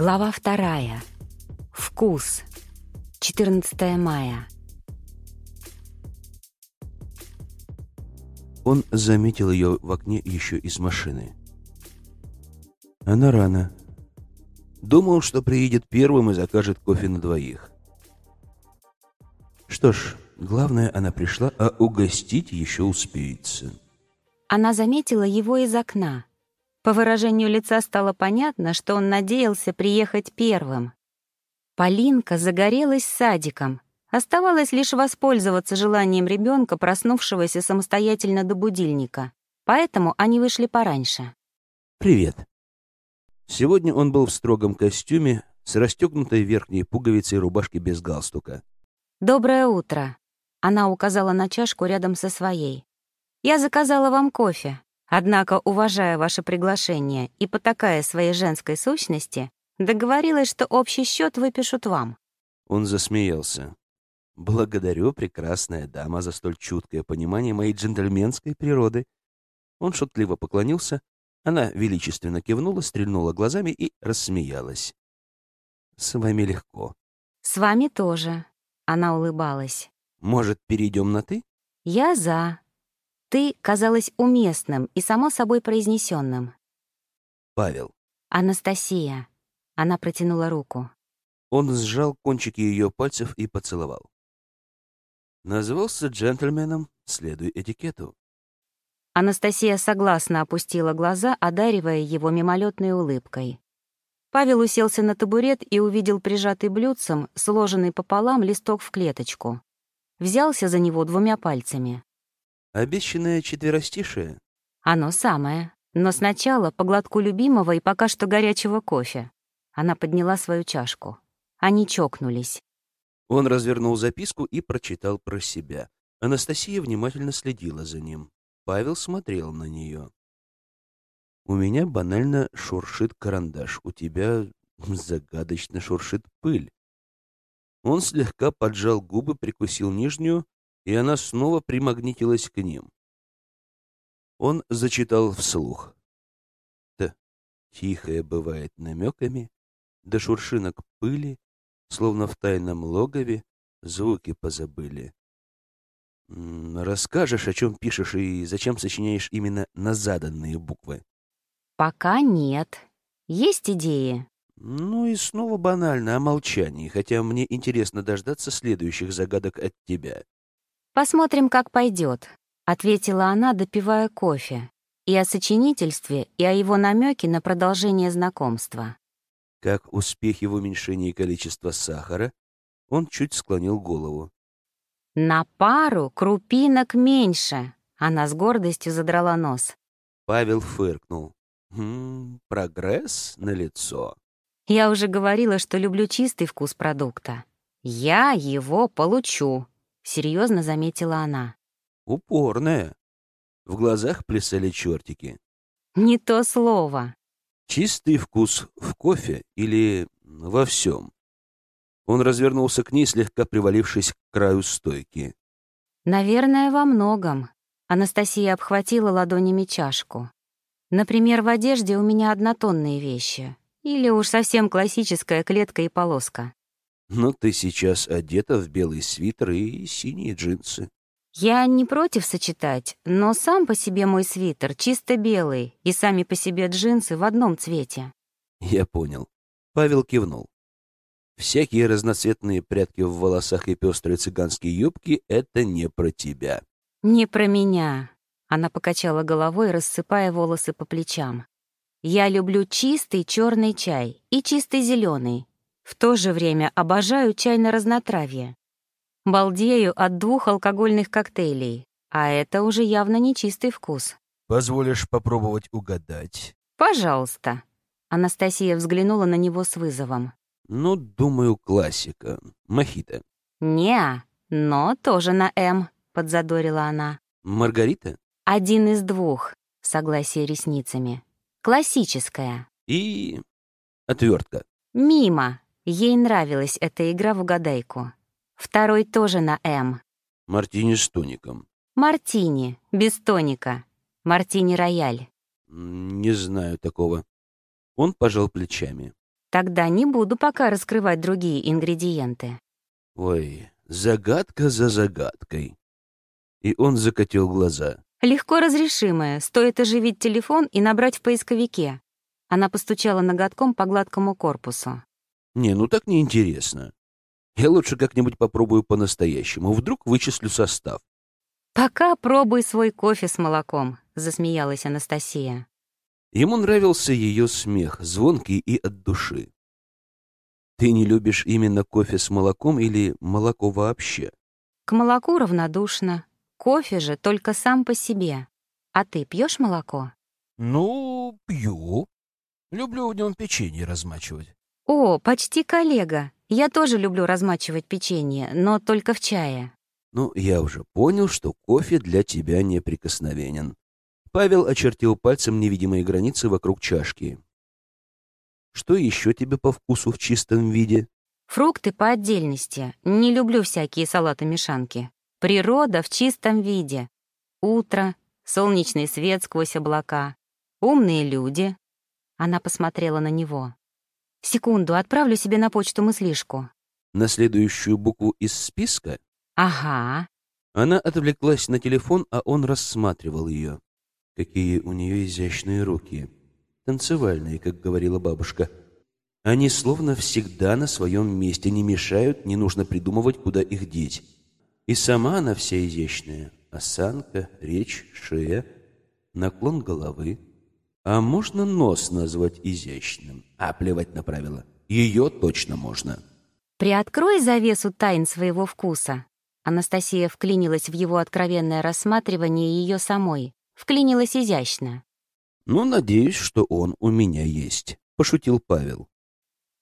Глава вторая. Вкус. 14 мая. Он заметил ее в окне еще из машины. Она рано. Думал, что приедет первым и закажет кофе на двоих. Что ж, главное, она пришла, а угостить еще успеется. Она заметила его из окна. По выражению лица стало понятно, что он надеялся приехать первым. Полинка загорелась садиком. Оставалось лишь воспользоваться желанием ребенка, проснувшегося самостоятельно до будильника. Поэтому они вышли пораньше. «Привет». Сегодня он был в строгом костюме с расстегнутой верхней пуговицей рубашки без галстука. «Доброе утро». Она указала на чашку рядом со своей. «Я заказала вам кофе. Однако, уважая ваше приглашение и потакая своей женской сущности, договорилась, что общий счет выпишут вам. Он засмеялся. «Благодарю, прекрасная дама, за столь чуткое понимание моей джентльменской природы». Он шутливо поклонился, она величественно кивнула, стрельнула глазами и рассмеялась. «С вами легко». «С вами тоже», — она улыбалась. «Может, перейдем на «ты»?» «Я за», «ты» казалось уместным и само собой произнесенным. «Павел». «Анастасия». Она протянула руку. Он сжал кончики ее пальцев и поцеловал. Назвался джентльменом, следуя этикету. Анастасия согласно опустила глаза, одаривая его мимолетной улыбкой. Павел уселся на табурет и увидел прижатый блюдцем, сложенный пополам листок в клеточку. Взялся за него двумя пальцами. Обещанное четверостишее? Оно самое. Но сначала по глотку любимого и пока что горячего кофе. Она подняла свою чашку. Они чокнулись. Он развернул записку и прочитал про себя. Анастасия внимательно следила за ним. Павел смотрел на нее. «У меня банально шуршит карандаш, у тебя загадочно шуршит пыль». Он слегка поджал губы, прикусил нижнюю, и она снова примагнитилась к ним. Он зачитал вслух. Т. Тихое бывает намеками, до шуршинок пыли, словно в тайном логове, звуки позабыли. Расскажешь, о чем пишешь и зачем сочиняешь именно на заданные буквы? Пока нет. Есть идеи? Ну и снова банально о молчании, хотя мне интересно дождаться следующих загадок от тебя. «Посмотрим, как пойдет», — ответила она, допивая кофе. И о сочинительстве, и о его намеке на продолжение знакомства. Как успехи в уменьшении количества сахара, он чуть склонил голову. «На пару крупинок меньше», — она с гордостью задрала нос. Павел фыркнул. «Хм, прогресс налицо». «Я уже говорила, что люблю чистый вкус продукта. Я его получу», серьезно заметила она. Упорная. В глазах плясали чертики. Не то слово. Чистый вкус в кофе или во всем. Он развернулся к ней, слегка привалившись к краю стойки. «Наверное, во многом». Анастасия обхватила ладонями чашку. «Например, в одежде у меня однотонные вещи. Или уж совсем классическая клетка и полоска. Но ты сейчас одета в белый свитер и синие джинсы. Я не против сочетать, но сам по себе мой свитер чисто белый, и сами по себе джинсы в одном цвете. Я понял. Павел кивнул. Всякие разноцветные прятки в волосах и пестрые цыганские юбки — это не про тебя. Не про меня. Она покачала головой, рассыпая волосы по плечам. Я люблю чистый черный чай и чистый зеленый, в то же время обожаю чай на разнотравье. Балдею от двух алкогольных коктейлей, а это уже явно не чистый вкус. «Позволишь попробовать угадать?» «Пожалуйста». Анастасия взглянула на него с вызовом. «Ну, думаю, классика. Мохито». «Не, но тоже на «М», — подзадорила она. «Маргарита?» «Один из двух», — согласие ресницами. «Классическая». «И...» «Отвертка». «Мимо», Ей нравилась эта игра в угадайку. Второй тоже на «М». Мартини с тоником. Мартини, без тоника. Мартини-рояль. Не знаю такого. Он пожал плечами. Тогда не буду пока раскрывать другие ингредиенты. Ой, загадка за загадкой. И он закатил глаза. Легко разрешимое. Стоит оживить телефон и набрать в поисковике. Она постучала ноготком по гладкому корпусу. Не, ну так неинтересно. Я лучше как-нибудь попробую по-настоящему. Вдруг вычислю состав. «Пока пробуй свой кофе с молоком», — засмеялась Анастасия. Ему нравился ее смех, звонкий и от души. «Ты не любишь именно кофе с молоком или молоко вообще?» «К молоку равнодушно. Кофе же только сам по себе. А ты пьешь молоко?» «Ну, пью. Люблю в нем печенье размачивать». «О, почти коллега. Я тоже люблю размачивать печенье, но только в чае». «Ну, я уже понял, что кофе для тебя неприкосновенен». Павел очертил пальцем невидимые границы вокруг чашки. «Что еще тебе по вкусу в чистом виде?» «Фрукты по отдельности. Не люблю всякие салаты-мешанки. Природа в чистом виде. Утро, солнечный свет сквозь облака, умные люди». Она посмотрела на него. Секунду, отправлю себе на почту мыслишку. На следующую букву из списка? Ага. Она отвлеклась на телефон, а он рассматривал ее. Какие у нее изящные руки. Танцевальные, как говорила бабушка. Они словно всегда на своем месте, не мешают, не нужно придумывать, куда их деть. И сама она вся изящная. Осанка, речь, шея, наклон головы. А можно нос назвать изящным? А плевать на правила. Ее точно можно. Приоткрой завесу тайн своего вкуса. Анастасия вклинилась в его откровенное рассматривание ее самой. Вклинилась изящно. «Ну, надеюсь, что он у меня есть», — пошутил Павел.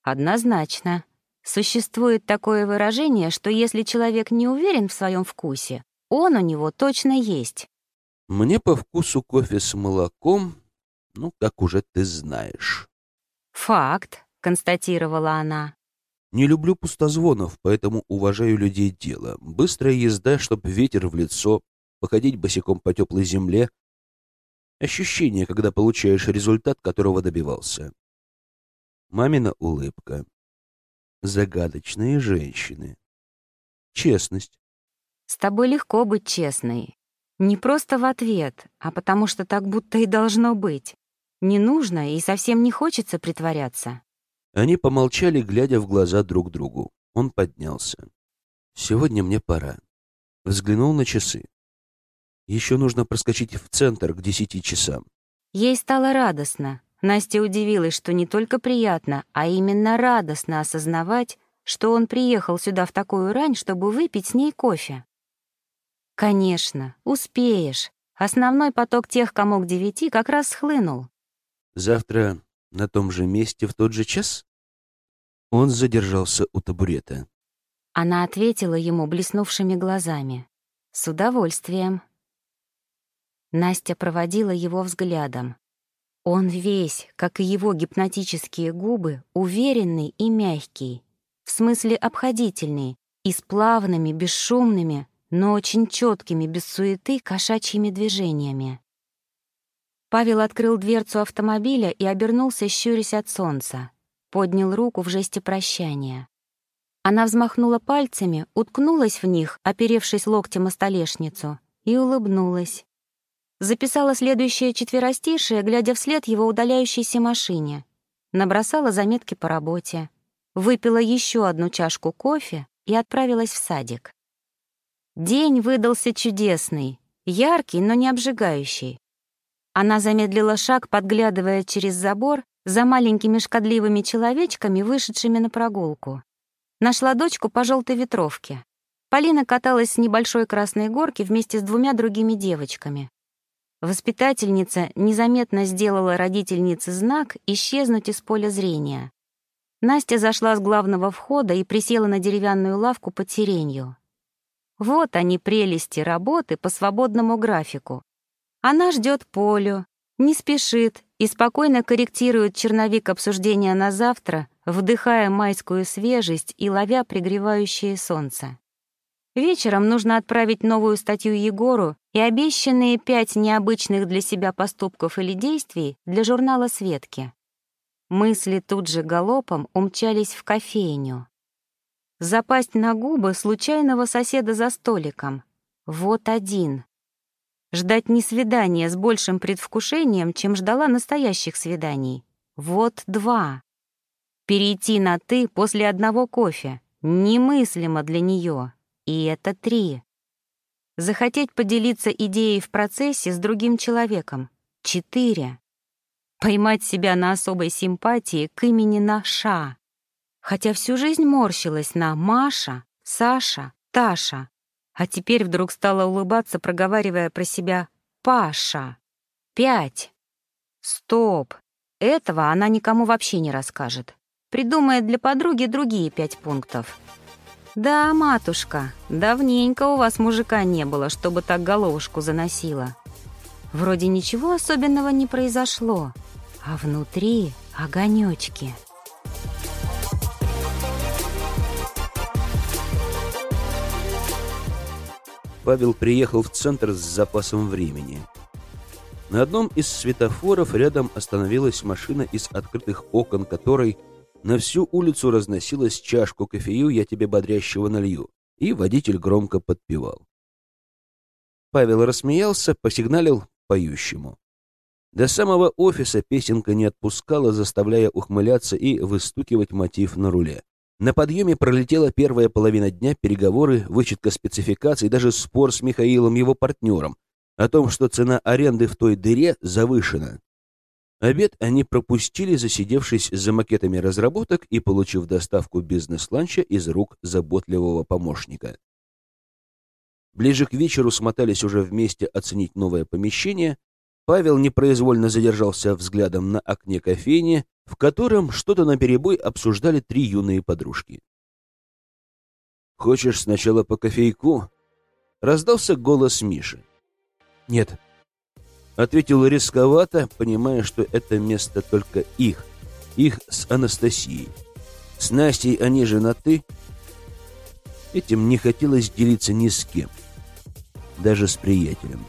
«Однозначно. Существует такое выражение, что если человек не уверен в своем вкусе, он у него точно есть». «Мне по вкусу кофе с молоком ну, как уже ты знаешь. «Факт», — констатировала она. «Не люблю пустозвонов, поэтому уважаю людей дела. Быстрая езда, чтоб ветер в лицо, походить босиком по теплой земле. Ощущение, когда получаешь результат, которого добивался. Мамина улыбка. Загадочные женщины. Честность. С тобой легко быть честной. Не просто в ответ, а потому что так будто и должно быть. Не нужно и совсем не хочется притворяться. Они помолчали, глядя в глаза друг другу. Он поднялся. «Сегодня мне пора». Взглянул на часы. Еще нужно проскочить в центр к десяти часам. Ей стало радостно. Настя удивилась, что не только приятно, а именно радостно осознавать, что он приехал сюда в такую рань, чтобы выпить с ней кофе. «Конечно, успеешь. Основной поток тех, кому к девяти, как раз схлынул. Завтра на том же месте в тот же час? Он задержался у табурета. Она ответила ему блеснувшими глазами. С удовольствием. Настя проводила его взглядом. Он весь, как и его гипнотические губы, уверенный и мягкий, в смысле обходительный, и с плавными, бесшумными, но очень четкими, без суеты, кошачьими движениями. Павел открыл дверцу автомобиля и обернулся, щурясь от солнца. Поднял руку в жесте прощания. Она взмахнула пальцами, уткнулась в них, оперевшись локтем о столешницу, и улыбнулась. Записала следующее четверостишее, глядя вслед его удаляющейся машине. Набросала заметки по работе. Выпила еще одну чашку кофе и отправилась в садик. День выдался чудесный, яркий, но не обжигающий. Она замедлила шаг, подглядывая через забор за маленькими шкодливыми человечками, вышедшими на прогулку. Нашла дочку по желтой ветровке. Полина каталась с небольшой красной горки вместе с двумя другими девочками. Воспитательница незаметно сделала родительнице знак исчезнуть из поля зрения. Настя зашла с главного входа и присела на деревянную лавку под сиренью. Вот они прелести работы по свободному графику. Она ждет Полю, не спешит и спокойно корректирует черновик обсуждения на завтра, вдыхая майскую свежесть и ловя пригревающее солнце. Вечером нужно отправить новую статью Егору и обещанные пять необычных для себя поступков или действий для журнала «Светки». Мысли тут же галопом умчались в кофейню. Запасть на губы случайного соседа за столиком. Вот один. Ждать не свидания с большим предвкушением, чем ждала настоящих свиданий. Вот два. Перейти на «ты» после одного кофе немыслимо для нее. И это три. Захотеть поделиться идеей в процессе с другим человеком. Четыре. Поймать себя на особой симпатии к имени Наша. Хотя всю жизнь морщилась на Маша, Саша, Таша. А теперь вдруг стала улыбаться, проговаривая про себя «Паша». Пять. Стоп. Этого она никому вообще не расскажет. Придумает для подруги другие пять пунктов. «Да, матушка, давненько у вас мужика не было, чтобы так головушку заносило. Вроде ничего особенного не произошло, а внутри огонечки». Павел приехал в центр с запасом времени. На одном из светофоров рядом остановилась машина из открытых окон которой на всю улицу разносилась чашку кофею «Я тебе бодрящего налью», и водитель громко подпевал. Павел рассмеялся, посигналил поющему. До самого офиса песенка не отпускала, заставляя ухмыляться и выстукивать мотив на руле. На подъеме пролетела первая половина дня, переговоры, вычетка спецификаций, даже спор с Михаилом, его партнером, о том, что цена аренды в той дыре завышена. Обед они пропустили, засидевшись за макетами разработок и получив доставку бизнес-ланча из рук заботливого помощника. Ближе к вечеру смотались уже вместе оценить новое помещение. Павел непроизвольно задержался взглядом на окне кофейни, в котором что-то наперебой обсуждали три юные подружки. «Хочешь сначала по кофейку?» — раздался голос Миши. «Нет», Ответил рисковато, понимая, что это место только их. Их с Анастасией. С Настей они же на «ты». Этим не хотелось делиться ни с кем. Даже с приятелем.